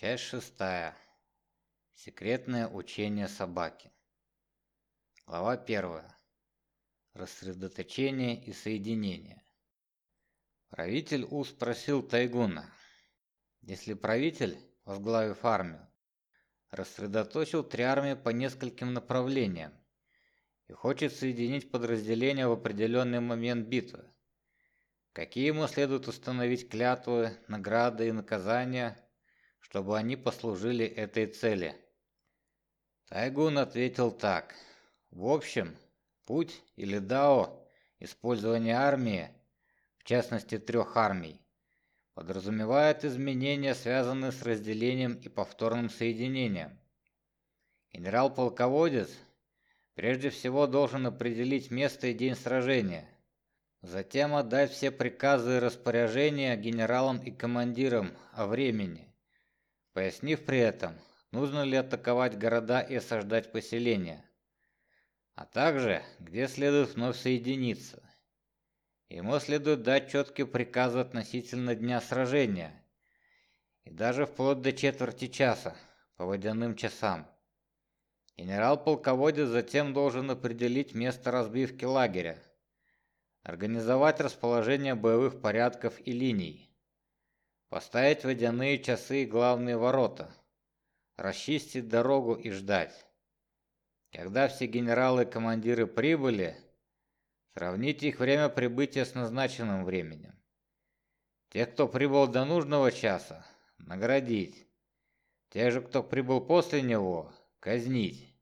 Часть шестая. Секретное учение собаки. Глава первая. Рассредоточение и соединение. Правитель У спросил Тайгуна, если правитель, возглавив армию, рассредоточил три армии по нескольким направлениям и хочет соединить подразделения в определенный момент битвы, какие ему следует установить клятвы, награды и наказания – чтобы они послужили этой цели. Тайгун ответил так: в общем, путь или дао использования армии, в частности трех армий, подразумевает изменения, связанные с разделением и повторным соединением. Генерал-полководец прежде всего должен определить место и день сражения, затем отдать все приказы и распоряжения генералам и командирам о времени, пояснив при этом, нужно ли атаковать города и осаждать поселения, а также где следует вновь соединиться. Ему следует дать четкие приказы относительно дня сражения и даже вплоть до четверти часа по водяным часам. Генерал-полководец затем должен определить место разбивки лагеря, организовать расположение боевых порядков и линий, Поставить водяные часы и главные ворота. Расчистить дорогу и ждать. Когда все генералы и командиры прибыли, сравнить их время прибытия с назначенным временем. Тех, кто прибыл до нужного часа, наградить. Тех же, кто прибыл после него, казнить.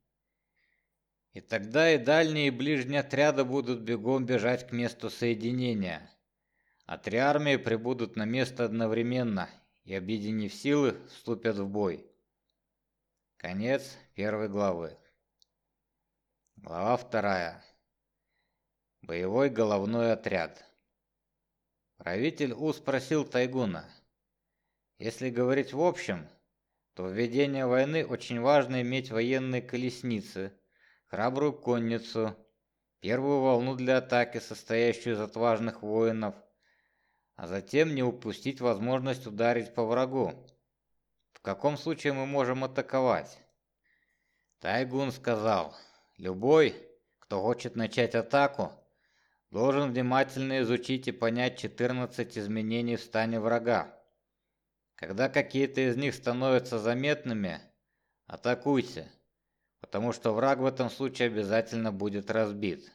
И тогда и дальние, и ближние отряды будут бегом бежать к месту соединения а три армии прибудут на место одновременно и, объединив силы, вступят в бой. Конец первой главы. Глава вторая. Боевой головной отряд. Правитель У спросил Тайгуна: "Если говорить в общем, то в ведении войны очень важно иметь военные колесницы, храбрую конницу, первую волну для атаки, состоящую из отважных воинов, а затем не упустить возможность ударить по врагу. В каком случае мы можем атаковать? Тайгун сказал: "Любой, кто хочет начать атаку, должен внимательно изучить и понять 14 изменений в стане врага. Когда какие-то из них становятся заметными, атакуйте, потому что враг в этом случае обязательно будет разбит".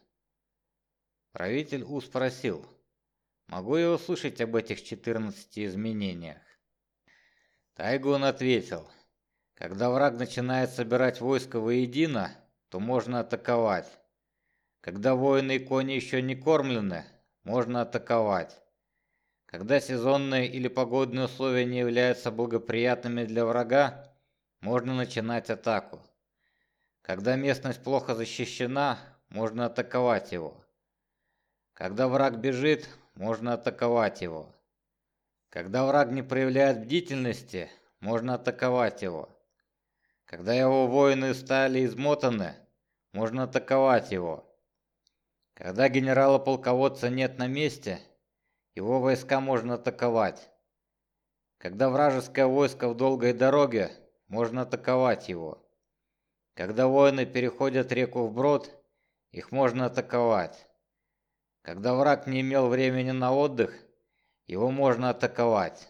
Правитель У спросил: Могу я услышать об этих 14 изменениях? Тайгун ответил: когда враг начинает собирать войско воедино, то можно атаковать. Когда воины и кони еще не кормлены, можно атаковать. Когда сезонные или погодные условия не являются благоприятными для врага, можно начинать атаку. Когда местность плохо защищена, можно атаковать его. Когда враг бежит, можно атаковать его. Когда враг не проявляет бдительности, можно атаковать его. Когда его воины стали измотаны, можно атаковать его. Когда генерала-полководца нет на месте, его войска можно атаковать. Когда вражеское войско в долгой дороге, можно атаковать его. Когда воины переходят реку вброд, их можно атаковать. Когда враг не имел времени на отдых, его можно атаковать.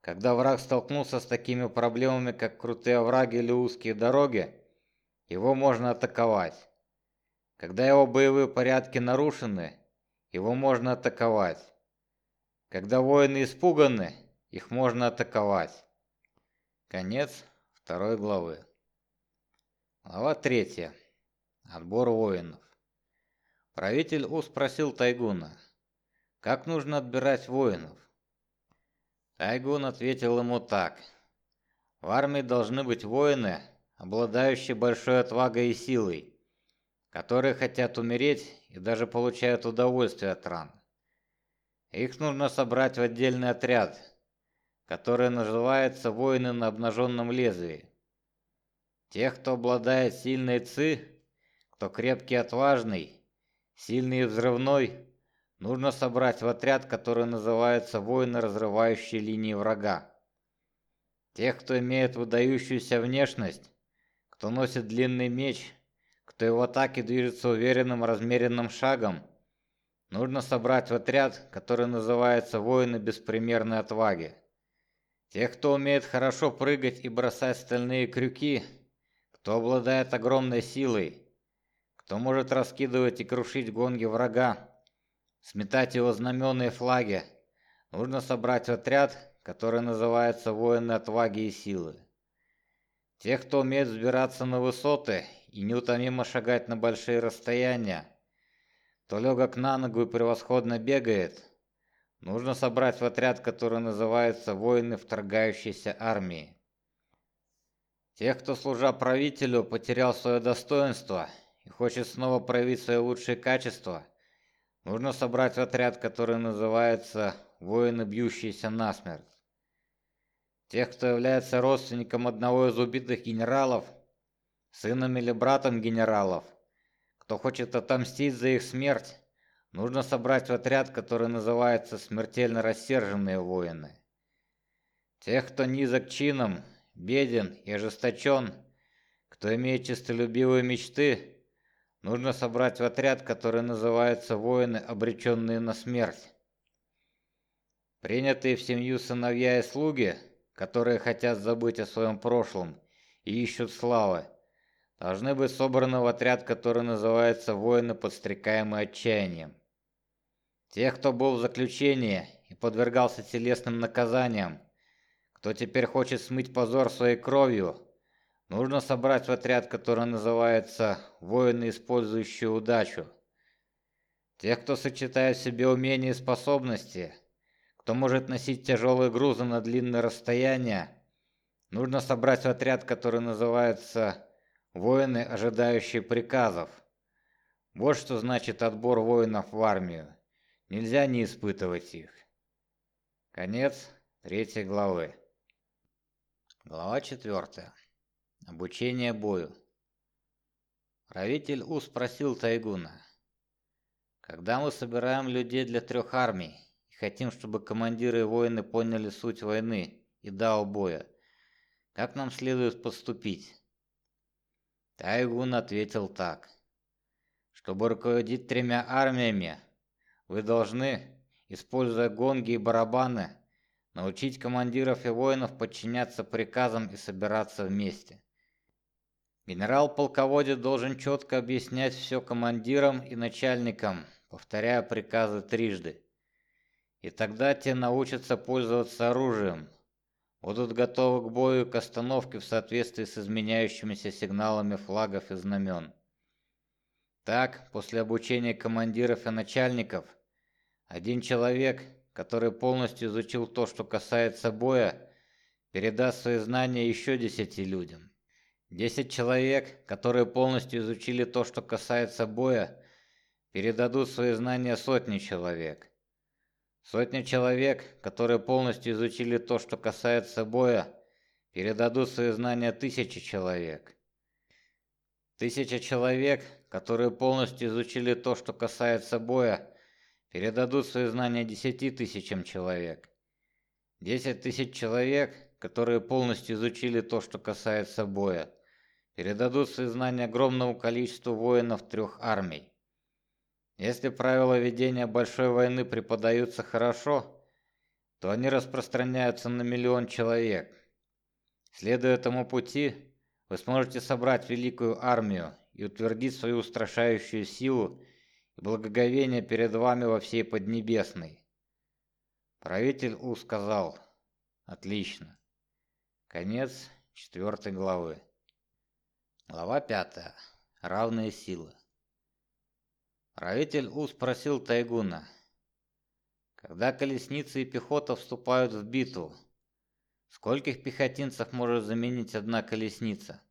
Когда враг столкнулся с такими проблемами, как крутые овраги или узкие дороги, его можно атаковать. Когда его боевые порядки нарушены, его можно атаковать. Когда воины испуганы, их можно атаковать. Конец второй главы. Глава третья. Отбор воинов. Правитель У спросил Тайгуна, как нужно отбирать воинов. Тайгун ответил ему так: в армии должны быть воины, обладающие большой отвагой и силой, которые хотят умереть и даже получают удовольствие от ран. Их нужно собрать в отдельный отряд, который называется воины на обнаженном лезвии. Тех, кто обладает сильной ци, кто крепкий и отважный, сильный и взрывной, нужно собрать в отряд, который называется воины, разрывающие линии врага. Тех, кто имеет выдающуюся внешность, кто носит длинный меч, кто в атаке движется уверенным размеренным шагом, нужно собрать в отряд, который называется «Воины беспримерной отваги». Тех, кто умеет хорошо прыгать и бросать стальные крюки, кто обладает огромной силой, кто может раскидывать и крушить гонги врага, сметать его знамена и флаги, нужно собрать отряд, который называется «Воины отваги и силы». Тех, кто умеет взбираться на высоты и неутомимо шагать на большие расстояния, кто легок на ногу и превосходно бегает, нужно собрать в отряд, который называется «Воины вторгающейся армии». Тех, кто, служа правителю, потерял свое достоинство и хочет снова проявить свои лучшие качества, нужно собрать отряд, который называется «Воины, бьющиеся насмерть». Тех, кто является родственником одного из убитых генералов, сыном или братом генералов, кто хочет отомстить за их смерть, нужно собрать в отряд, который называется «Смертельно рассерженные воины». Тех, кто низок чином, беден и ожесточен, кто имеет честолюбивые мечты, нужно собрать в отряд, который называется «Воины, обреченные на смерть». Принятые в семью сыновья и слуги – которые хотят забыть о своем прошлом и ищут славы, должны быть собраны в отряд, который называется «Воины, подстрекаемые отчаянием». Тех, кто был в заключении и подвергался телесным наказаниям, кто теперь хочет смыть позор своей кровью, нужно собрать в отряд, который называется «Воины, использующие удачу». Тех, кто сочетает в себе умения и способности – кто может носить тяжелые грузы на длинные расстояния, нужно собрать в отряд, который называется «Воины, ожидающие приказов». Вот что значит отбор воинов в армию. Нельзя не испытывать их. Конец третьей главы. Глава четвертая. Обучение бою. Правитель У спросил Тайгуна. Когда мы собираем людей для трех армий, хотим, чтобы командиры и воины поняли суть войны и дао боя. Как нам следует поступить? Тайгун ответил так. Чтобы руководить тремя армиями, вы должны, используя гонги и барабаны, научить командиров и воинов подчиняться приказам и собираться вместе. Генерал-полководец должен четко объяснять все командирам и начальникам, повторяя приказы трижды. И тогда те научатся пользоваться оружием, будут готовы к бою и к остановке в соответствии с изменяющимися сигналами флагов и знамен. Так, после обучения командиров и начальников, один человек, который полностью изучил то, что касается боя, передаст свои знания еще десяти людям. Десять человек, которые полностью изучили то, что касается боя, передадут свои знания сотне человек. Сотни человек, которые полностью изучили то, что касается боя, передадут свои знания тысяче человек. Тысяча человек, которые полностью изучили то, что касается боя, передадут свои знания десяти тысячам человек. Десять тысяч человек, которые полностью изучили то, что касается боя, передадут свои знания огромному количеству воинов трех армий. Если правила ведения большой войны преподаются хорошо, то они распространяются на миллион человек. Следуя этому пути, вы сможете собрать великую армию и утвердить свою устрашающую силу и благоговение перед вами во всей Поднебесной. Правитель У сказал: "Отлично. Конец четвертой главы. Глава пятая. Равные силы. Правитель У спросил Тайгуна. Когда колесницы и пехота вступают в битву, скольких пехотинцев может заменить одна колесница?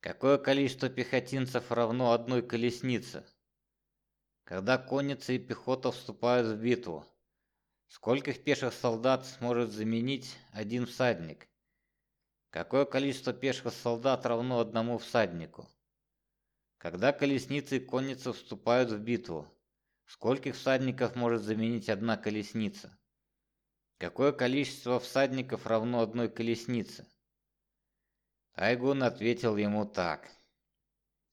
Какое количество пехотинцев равно одной колеснице? Когда конница и пехота вступают в битву, скольких пеших солдат сможет заменить один всадник? Какое количество пеших солдат равно одному всаднику? Когда колесницы и конница вступают в битву, скольких всадников может заменить одна колесница? Какое количество всадников равно одной колеснице? Тайгун ответил ему так.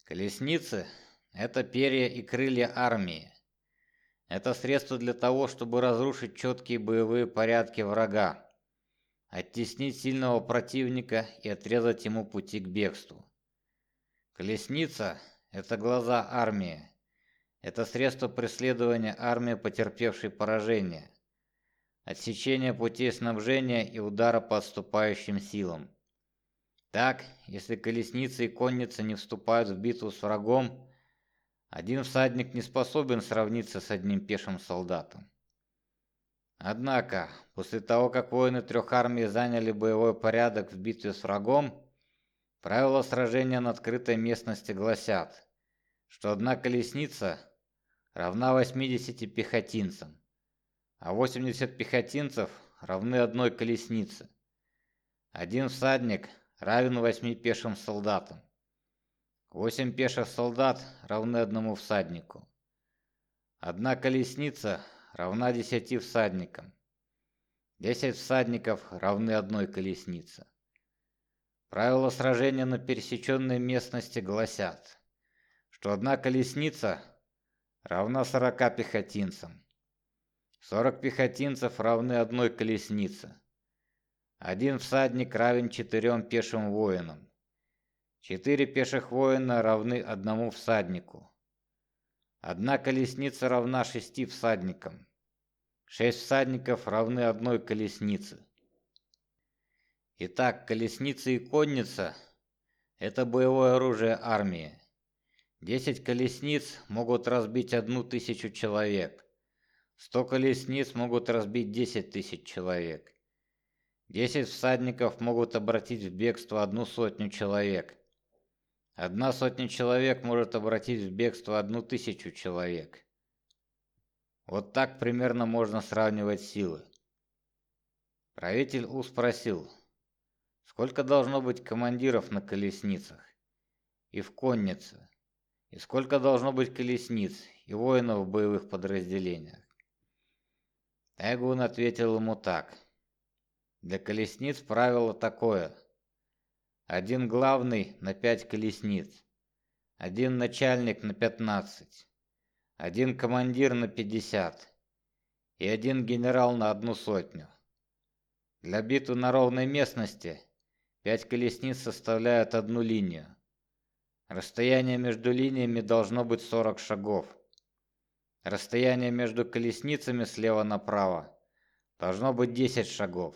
Колесницы – это перья и крылья армии. Это средство для того, чтобы разрушить четкие боевые порядки врага, оттеснить сильного противника и отрезать ему пути к бегству. Колесница – это глаза армии. Это средство преследования армии, потерпевшей поражение отсечения путей снабжения и удара по отступающим силам. Так, если колесница и конница не вступают в битву с врагом, один всадник не способен сравниться с одним пешим солдатом. Однако, после того, как воины трех армий заняли боевой порядок в битве с врагом, правила сражения на открытой местности гласят, что одна колесница равна 80 пехотинцам а 80 пехотинцев равны одной колеснице. Один всадник равен восьми пешим солдатам. Восемь пеших солдат равны одному всаднику. Одна колесница равна десяти всадникам. Десять всадников равны одной колеснице. Правила сражения на пересеченной местности гласят, что одна колесница равна сорока пехотинцам. Сорок пехотинцев равны одной колеснице. Один всадник равен четырем пешим воинам. Четыре пеших воина равны одному всаднику. Одна колесница равна шести всадникам. Шесть всадников равны одной колеснице. Итак, колесница и конница – это боевое оружие армии. Десять колесниц могут разбить одну тысячу человек. Сто колесниц могут разбить десять тысяч человек. Десять всадников могут обратить в бегство одну сотню человек. Одна сотня человек может обратить в бегство одну тысячу человек. Вот так примерно можно сравнивать силы. Правитель У спросил, сколько должно быть командиров на колесницах и в коннице, и сколько должно быть колесниц и воинов в боевых подразделениях. Эгун ответил ему так. Для колесниц правило такое. Один главный на пять колесниц. Один начальник на пятнадцать. Один командир на пятьдесят. И один генерал на одну сотню. Для битвы на ровной местности пять колесниц составляют одну линию. Расстояние между линиями должно быть 40 шагов. Расстояние между колесницами слева направо должно быть 10 шагов,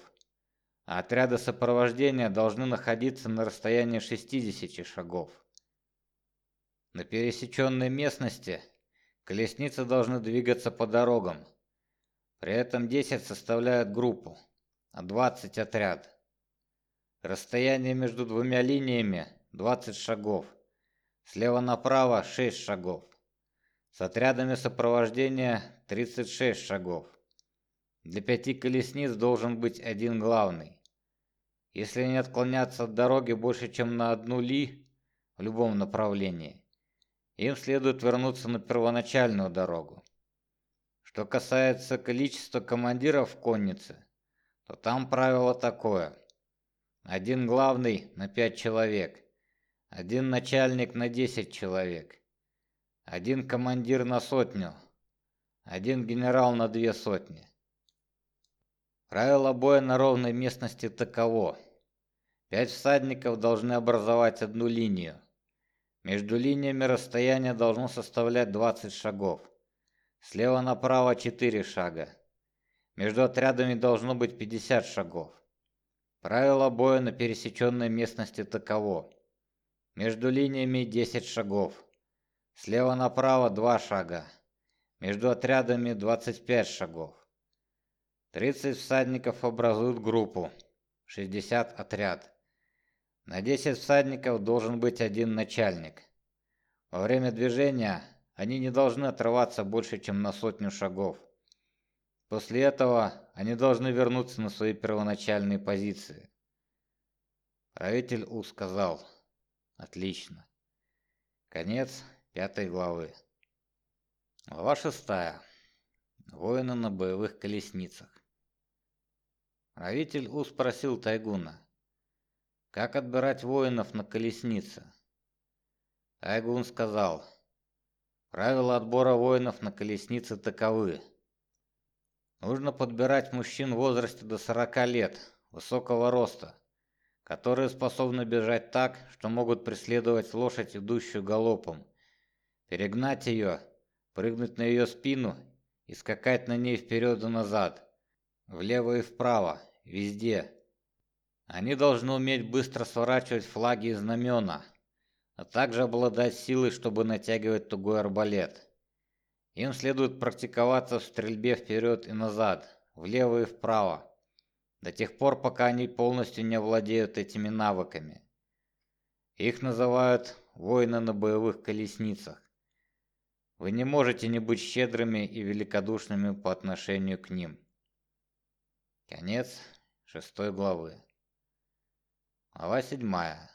отряды сопровождения должны находиться на расстоянии 60 шагов. На пересеченной местности колесницы должны двигаться по дорогам. При этом 10 составляют группу, а 20 отряд. Расстояние между двумя линиями 20 шагов. Слева направо 6 шагов. С отрядами сопровождения 36 шагов. Для пяти колесниц должен быть один главный. Если они отклоняться от дороги больше, чем на одну ли в любом направлении, им следует вернуться на первоначальную дорогу. Что касается количества командиров в коннице, то там правило такое: один главный на пять человек, один начальник на десять человек один командир на сотню, один генерал на две сотни. Правило боя на ровной местности таково. Пять всадников должны образовать одну линию. Между линиями расстояние должно составлять 20 шагов. Слева направо 4 шага. Между отрядами должно быть 50 шагов. Правило боя на пересеченной местности таково. Между линиями 10 шагов. Слева направо два шага. Между отрядами 25 шагов. 30 всадников образуют группу. 60 отряд. На 10 всадников должен быть один начальник. Во время движения они не должны отрываться больше, чем на сотню шагов. После этого они должны вернуться на свои первоначальные позиции. Правитель У сказал: "Отлично. Конец пятой главы. Глава шестая. Воины на боевых колесницах. Правитель У спросил Тайгуна, как отбирать воинов на колеснице. Тайгун сказал, правила отбора воинов на колеснице таковы. Нужно подбирать мужчин в возрасте до 40 лет, высокого роста, которые способны бежать так, что могут преследовать лошадь, идущую галопом, перегнать ее, прыгнуть на ее спину и скакать на ней вперед и назад, влево и вправо, везде. Они должны уметь быстро сворачивать флаги и знамена, а также обладать силой, чтобы натягивать тугой арбалет. Им следует практиковаться в стрельбе вперед и назад, влево и вправо, до тех пор, пока они полностью не овладеют этими навыками. Их называют воины на боевых колесницах. Вы не можете не быть щедрыми и великодушными по отношению к ним. Конец шестой главы. Глава седьмая.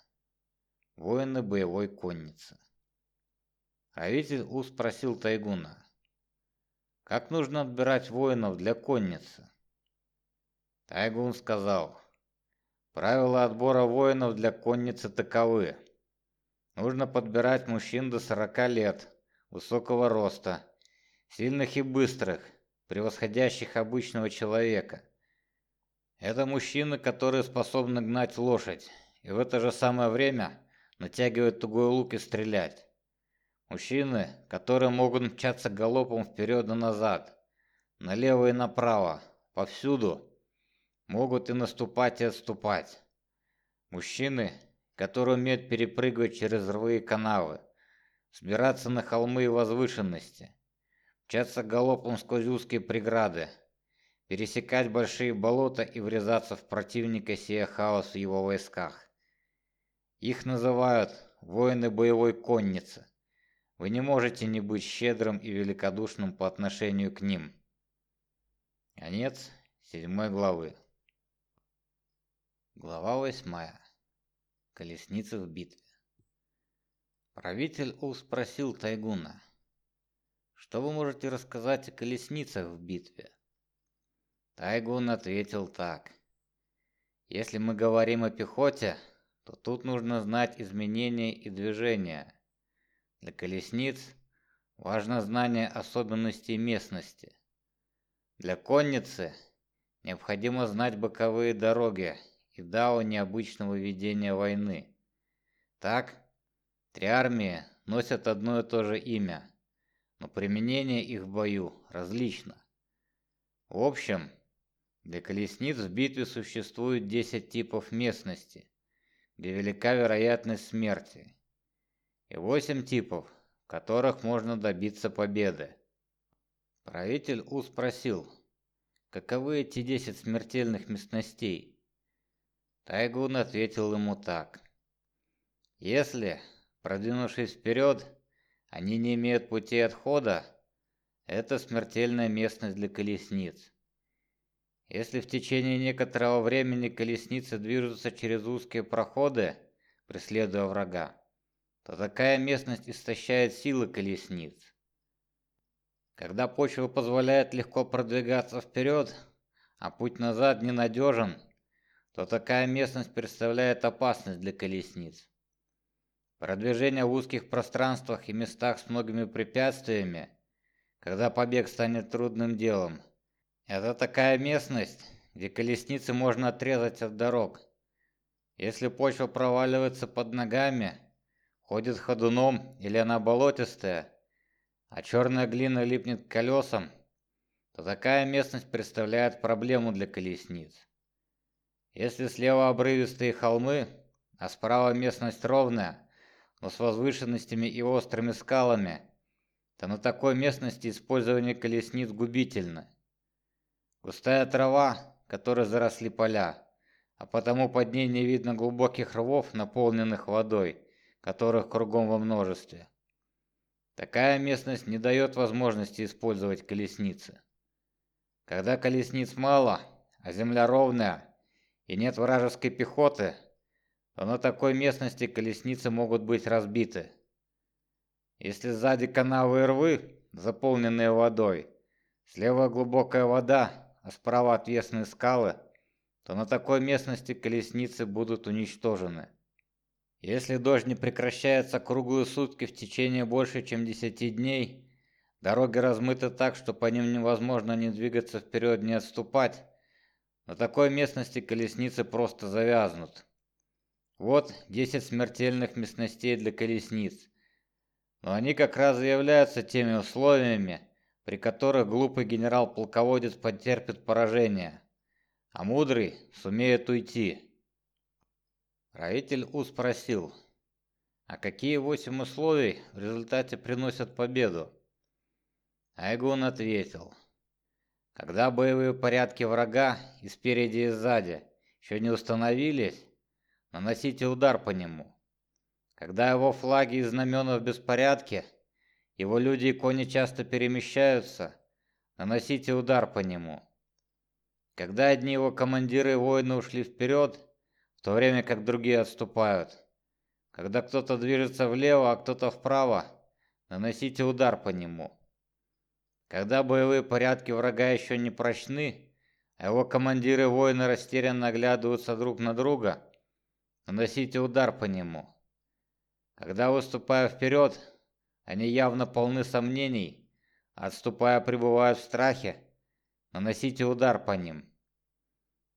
Воины боевой конницы. Правитель У спросил Тайгуна, как нужно отбирать воинов для конницы. Тайгун сказал, правила отбора воинов для конницы таковы. Нужно подбирать мужчин до 40 лет, высокого роста, сильных и быстрых, превосходящих обычного человека. Это мужчины, которые способны гнать лошадь и в это же самое время натягивать тугой лук и стрелять. Мужчины, которые могут мчаться галопом вперед и назад, налево и направо, повсюду, могут и наступать и отступать. Мужчины, которые умеют перепрыгивать через рвы и канавы, взбираться на холмы и возвышенности, мчаться галопом сквозь узкие преграды, пересекать большие болота и врезаться в противника, сея хаос в его войсках. Их называют воины боевой конницы. Вы не можете не быть щедрым и великодушным по отношению к ним. Конец седьмой главы. Глава восьмая. Колесница в битве. Правитель У спросил Тайгуна, что вы можете рассказать о колесницах в битве? Тайгун ответил так. Если мы говорим о пехоте, то тут нужно знать изменения и движения. Для колесниц важно знание особенностей местности. Для конницы необходимо знать боковые дороги и дао необычного ведения войны. Так, три армии носят одно и то же имя, но применение их в бою различно. В общем, для колесниц в битве существует 10 типов местности, где велика вероятность смерти, и 8 типов, в которых можно добиться победы. Правитель У спросил, каковы эти 10 смертельных местностей? Тайгун ответил ему так. Если, продвинувшись вперед, они не имеют пути отхода, это смертельная местность для колесниц. Если в течение некоторого времени колесницы движутся через узкие проходы, преследуя врага, то такая местность истощает силы колесниц. Когда почва позволяет легко продвигаться вперед, а путь назад ненадежен, то такая местность представляет опасность для колесниц. Продвижение в узких пространствах и местах с многими препятствиями, когда побег станет трудным делом, это такая местность, где колесницы можно отрезать от дорог. Если почва проваливается под ногами, ходит ходуном или она болотистая, а черная глина липнет к колесам, то такая местность представляет проблему для колесниц. Если слева обрывистые холмы, а справа местность ровная, но с возвышенностями и острыми скалами, то на такой местности использование колесниц губительно. Густая трава, которой заросли поля, а потому под ней не видно глубоких рвов, наполненных водой, которых кругом во множестве. Такая местность не дает возможности использовать колесницы. Когда колесниц мало, а земля ровная и нет вражеской пехоты, то на такой местности колесницы могут быть разбиты. Если сзади канавы и рвы, заполненные водой, слева глубокая вода, а справа отвесные скалы, то на такой местности колесницы будут уничтожены. Если дождь не прекращается круглые сутки в течение больше, чем 10 дней, дороги размыты так, что по ним невозможно ни двигаться вперед, ни отступать, на такой местности колесницы просто завязнут. Вот 10 смертельных местностей для колесниц. Но они как раз и являются теми условиями, при которых глупый генерал-полководец потерпит поражение, а мудрый сумеет уйти. Правитель У спросил, а какие восемь условий в результате приносят победу? Айгун ответил, когда боевые порядки врага и спереди и сзади еще не установились, наносите удар по нему. Когда его флаги и знамена в беспорядке, его люди и кони часто перемещаются, наносите удар по нему. Когда одни его командиры и воины ушли вперед, в то время как другие отступают. Когда кто-то движется влево, а кто-то вправо, наносите удар по нему. Когда боевые порядки врага еще не прочны, а его командиры и воины растерянно оглядываются друг на друга, наносите удар по нему. Когда выступая вперед, они явно полны сомнений, отступая пребывают в страхе, наносите удар по ним.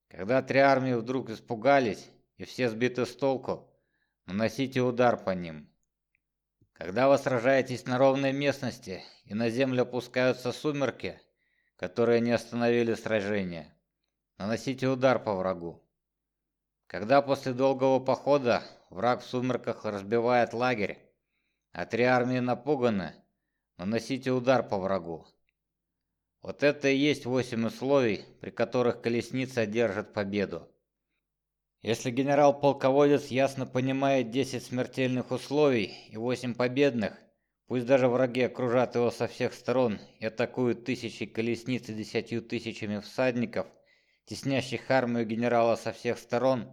Когда три армии вдруг испугались и все сбиты с толку, наносите удар по ним. Когда вы сражаетесь на ровной местности и на землю опускаются сумерки, которые не остановили сражение, наносите удар по врагу. Когда после долгого похода враг в сумерках разбивает лагерь, а армии напуганы, наносите удар по врагу. Вот это и есть восемь условий, при которых колесница одержит победу. Если генерал-полководец ясно понимает 10 смертельных условий и 8 победных, пусть даже враги окружат его со всех сторон и атакуют тысячи колесниц и десятью тысячами всадников, теснящих армию генерала со всех сторон,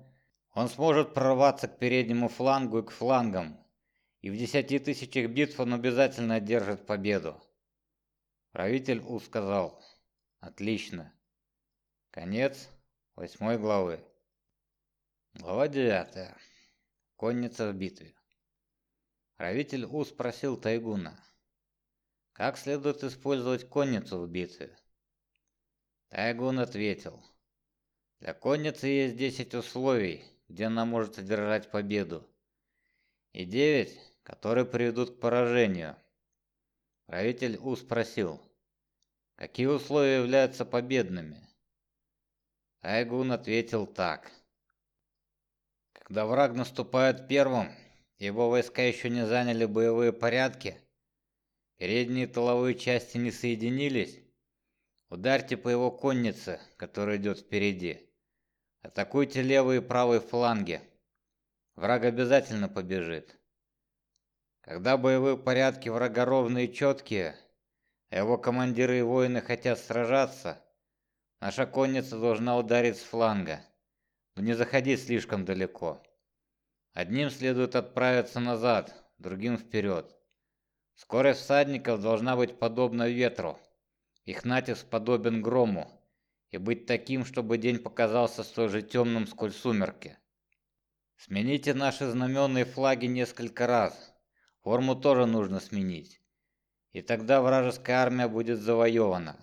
он сможет прорваться к переднему флангу и к флангам, и в десяти тысячах битв он обязательно одержит победу. Правитель У сказал: "Отлично. Конец восьмой главы". Глава девятая. Конница в битве. Правитель У спросил Тайгуна: "Как следует использовать конницу в битве?" Тайгун ответил: "Для конницы есть десять условий, где она может одержать победу, и девять, которые приведут к поражению. Правитель У спросил, какие условия являются победными. Айгун ответил так. Когда враг наступает первым, его войска еще не заняли боевые порядки, передние тыловые части не соединились, ударьте по его коннице, которая идет впереди. Атакуйте левый и правый фланги. Враг обязательно побежит. Когда боевые порядки врага ровные и четкие, а его командиры и воины хотят сражаться, наша конница должна ударить с фланга, но не заходить слишком далеко. Одним следует отправиться назад, другим вперед. Скорость всадников должна быть подобна ветру. Их натиск подобен грому и быть таким, чтобы день показался столь же темным, сколь сумерки. Смените наши знамена и флаги несколько раз, Форму тоже нужно сменить. И тогда вражеская армия будет завоевана.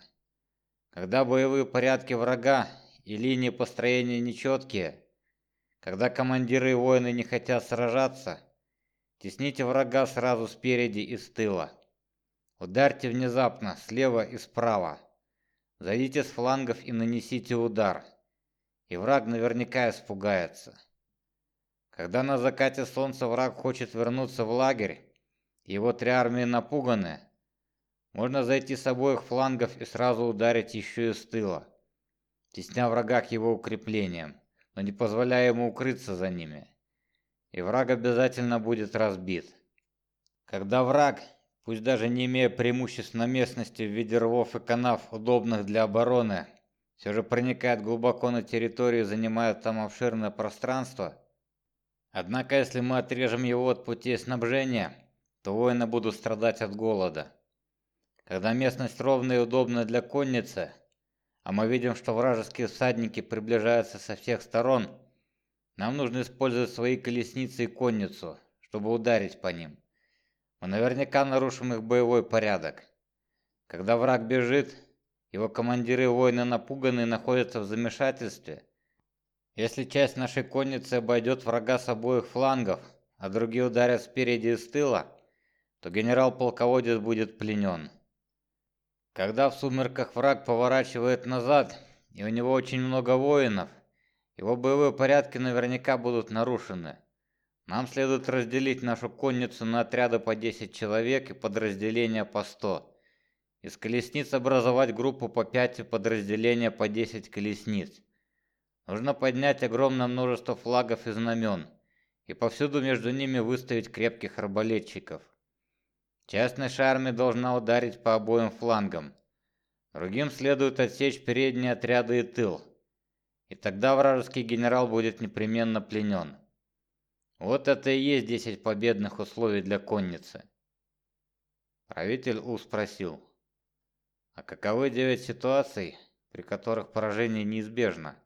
Когда боевые порядки врага и линии построения нечеткие, когда командиры и воины не хотят сражаться, тесните врага сразу спереди и с тыла. Ударьте внезапно слева и справа. Зайдите с флангов и нанесите удар. И враг наверняка испугается. Когда на закате солнца враг хочет вернуться в лагерь, его три армии напуганы. Можно зайти с обоих флангов и сразу ударить еще и с тыла, тесня врага к его укреплениям, но не позволяя ему укрыться за ними. И враг обязательно будет разбит. Когда враг, пусть даже не имея преимуществ на местности в виде рвов и канав, удобных для обороны, все же проникает глубоко на территорию и занимает там обширное пространство, однако если мы отрежем его от путей снабжения, то воины будут страдать от голода. Когда местность ровная и удобная для конницы, а мы видим, что вражеские всадники приближаются со всех сторон, нам нужно использовать свои колесницы и конницу, чтобы ударить по ним. Мы наверняка нарушим их боевой порядок. Когда враг бежит, его командиры и воины напуганы и находятся в замешательстве. Если часть нашей конницы обойдет врага с обоих флангов, а другие ударят спереди и с тыла, то генерал-полководец будет пленен. Когда в сумерках враг поворачивает назад, и у него очень много воинов, его боевые порядки наверняка будут нарушены. Нам следует разделить нашу конницу на отряды по 10 человек и подразделения по 100. Из колесниц образовать группу по 5 и подразделения по 10 колесниц. Нужно поднять огромное множество флагов и знамен, и повсюду между ними выставить крепких арбалетчиков. Часть нашей армии должна ударить по обоим флангам. Другим следует отсечь передние отряды и тыл. И тогда вражеский генерал будет непременно пленен. Вот это и есть 10 победных условий для конницы. Правитель У спросил. А каковы девять ситуаций, при которых поражение неизбежно?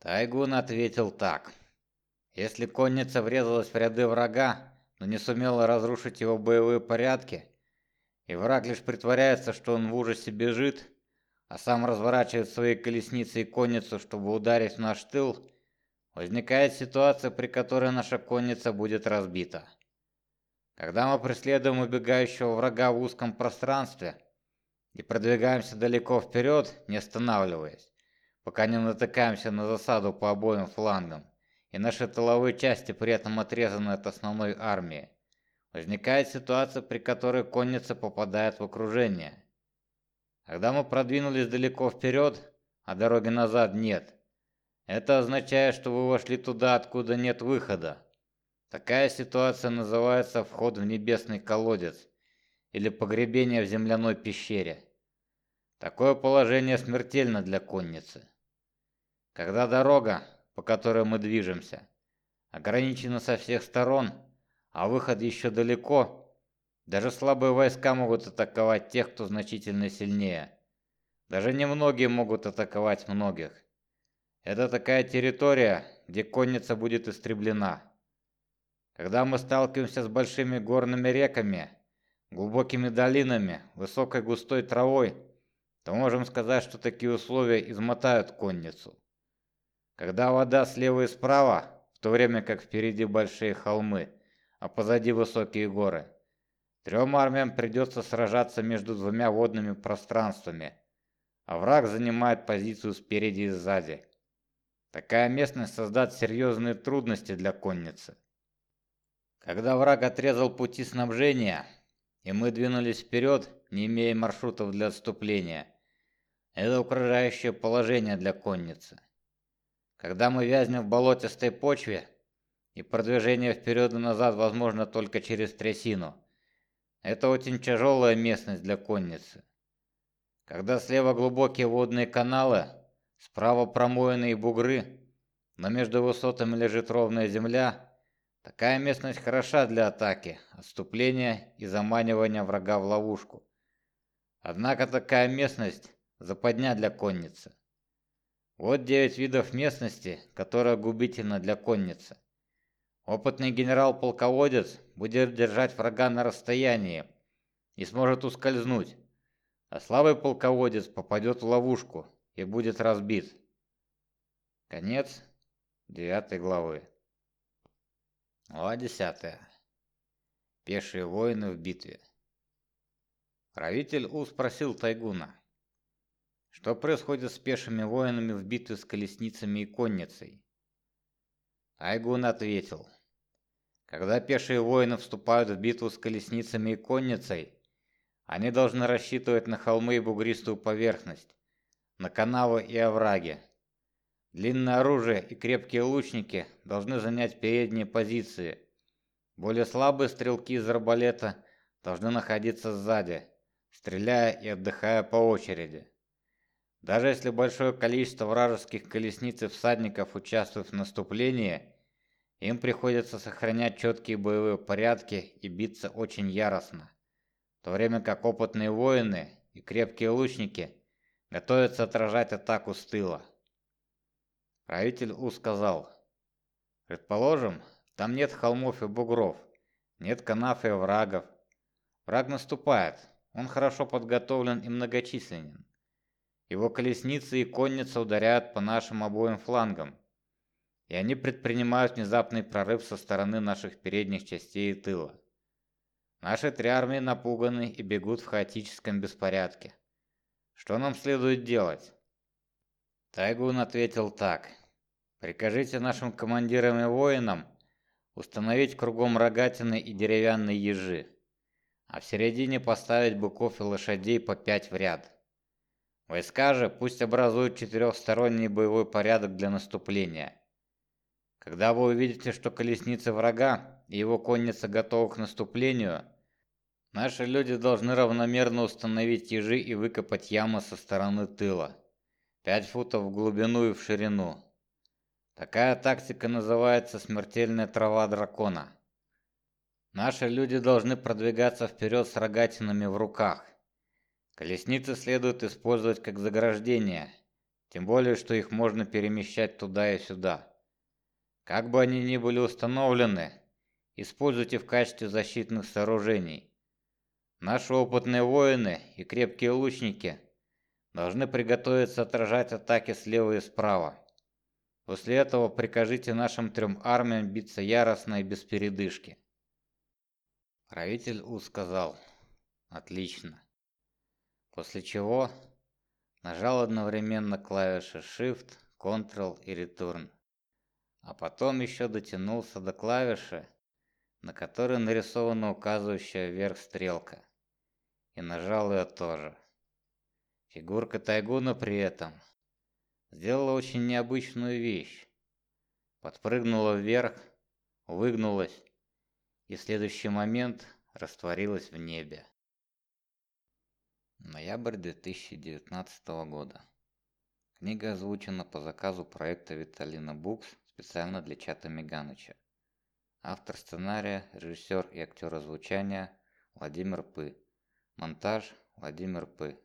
Тайгун ответил так. Если конница врезалась в ряды врага, но не сумела разрушить его боевые порядки, и враг лишь притворяется, что он в ужасе бежит, а сам разворачивает свои колесницы и конницу, чтобы ударить в наш тыл, возникает ситуация, при которой наша конница будет разбита. Когда мы преследуем убегающего врага в узком пространстве и продвигаемся далеко вперед, не останавливаясь, пока не натыкаемся на засаду по обоим флангам, и наши тыловые части при этом отрезаны от основной армии, возникает ситуация, при которой конница попадает в окружение. Когда мы продвинулись далеко вперед, а дороги назад нет, это означает, что вы вошли туда, откуда нет выхода. Такая ситуация называется вход в небесный колодец или погребение в земляной пещере. Такое положение смертельно для конницы. Когда дорога, по которой мы движемся, ограничена со всех сторон, а выход еще далеко, даже слабые войска могут атаковать тех, кто значительно сильнее. Даже немногие могут атаковать многих. Это такая территория, где конница будет истреблена. Когда мы сталкиваемся с большими горными реками, глубокими долинами, высокой густой травой, то можем сказать, что такие условия измотают конницу. Когда вода слева и справа, в то время как впереди большие холмы, а позади высокие горы, трем армиям придется сражаться между двумя водными пространствами, а враг занимает позицию спереди и сзади. Такая местность создаст серьезные трудности для конницы. Когда враг отрезал пути снабжения, и мы двинулись вперед, не имея маршрутов для отступления, это угрожающее положение для конницы. Когда мы вязнем в болотистой почве, и продвижение вперед и назад возможно только через трясину, это очень тяжелая местность для конницы. Когда слева глубокие водные каналы, Справа промоины бугры, но между высотами лежит ровная земля. Такая местность хороша для атаки, отступления и заманивания врага в ловушку. Однако такая местность – западня для конницы. Вот девять видов местности, которая губительна для конницы. Опытный генерал-полководец будет держать врага на расстоянии и сможет ускользнуть, а слабый полководец попадет в ловушку и будет разбит. Конец девятой главы. Глава десятая. Пешие воины в битве. Правитель У спросил Тайгуна, что происходит с пешими воинами в битве с колесницами и конницей. Тайгун ответил, когда пешие воины вступают в битву с колесницами и конницей, они должны рассчитывать на холмы и бугристую поверхность, на канавы и овраги. Длинное оружие и крепкие лучники должны занять передние позиции. Более слабые стрелки из арбалета должны находиться сзади, стреляя и отдыхая по очереди. Даже если большое количество вражеских колесниц и всадников участвуют в наступлении, им приходится сохранять четкие боевые порядки и биться очень яростно, в то время как опытные воины и крепкие лучники Готовится отражать атаку с тыла. Правитель У сказал. Предположим, там нет холмов и бугров, нет канав и врагов. Враг наступает, он хорошо подготовлен и многочисленен. Его колесницы и конница ударяют по нашим обоим флангам, и они предпринимают внезапный прорыв со стороны наших передних частей и тыла. Наши три армии напуганы и бегут в хаотическом беспорядке. Что нам следует делать? Тайгун ответил так. Прикажите нашим командирам и воинам установить кругом рогатины и деревянные ежи, а в середине поставить быков и лошадей по пять в ряд. Войска же пусть образуют четырехсторонний боевой порядок для наступления. Когда вы увидите, что колесница врага и его конница готовы к наступлению, наши люди должны равномерно установить ежи и выкопать ямы со стороны тыла, пять футов в глубину и в ширину. Такая тактика называется смертельная трава дракона. Наши люди должны продвигаться вперед с рогатинами в руках. Колесницы следует использовать как заграждение, тем более, что их можно перемещать туда и сюда. Как бы они ни были установлены, используйте в качестве защитных сооружений. Наши опытные воины и крепкие лучники должны приготовиться отражать атаки слева и справа. После этого прикажите нашим трем армиям биться яростно и без передышки. Правитель У сказал: "Отлично". После чего нажал одновременно клавиши Shift, Ctrl и Return. А потом еще дотянулся до клавиши, на которой нарисована указывающая вверх стрелка, и нажал ее тоже. Фигурка Тайгуна при этом сделала очень необычную вещь. Подпрыгнула вверх, выгнулась и в следующий момент растворилась в небе. Ноябрь 2019 года. Книга озвучена по заказу проекта Виталина Букс специально для чата Миганыча. Автор сценария, режиссер и актер озвучания Владимир Пы. Монтаж Владимир Пы.